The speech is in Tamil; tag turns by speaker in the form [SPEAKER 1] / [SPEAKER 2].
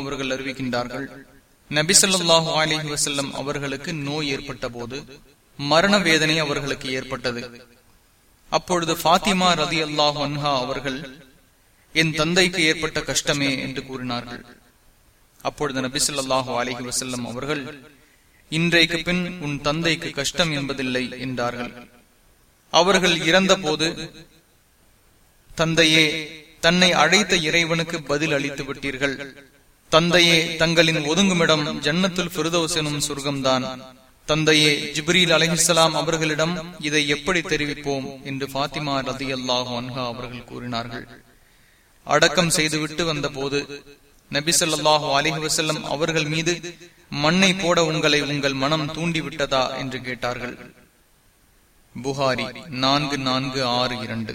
[SPEAKER 1] அவர்கள் அறிவிக்கின்றார்கள் நபிசல்லாஹு அலிஹி வசல்லம் அவர்களுக்கு நோய் ஏற்பட்ட போது மரண வேதனை அவர்களுக்கு ஏற்பட்டது. அப்பொழுது பாத்திமா ரதி அல்லாஹ் அன்ஹா அவர்கள் என் தந்தைக்கு ஏற்பட்ட கஷ்டமே என்று கூறினார்கள். அப்பொழுது நபிசல்லாஹு அலிஹி வசல்லம் அவர்கள் இன்றைக்கு பின் உன் தந்தைக்கு கஷ்டம் என்பதில்லை என்றார்கள். அவர்கள் இறந்த போது தந்தையே தன்னை அழைத்த இறைவனுக்கு பதில் அளித்து விட்டீர்கள். தந்தையே தங்களின் ஒதுங்குமிடம் ஜன்னத்துல் பிரிதோஸ் எனும் சொர்க்கம்தான். தந்தையே ஜிப்ரீல் அலஹிசலாம் அவர்களிடம் இதை எப்படி தெரிவிப்போம்? என்று பாத்திமா ரதி அல்லாஹு அன்ஹா அவர்கள் கூறினார்கள். அடக்கம் செய்துவிட்டு வந்த போது நபிசல்லாஹு அலிஹி வசல்லம் அவர்கள் மீது மண்ணை போட உங்களை உங்கள் மனம் தூண்டிவிட்டதா? என்று கேட்டார்கள். புகாரி நான்கு நான்கு ஆறு இரண்டு.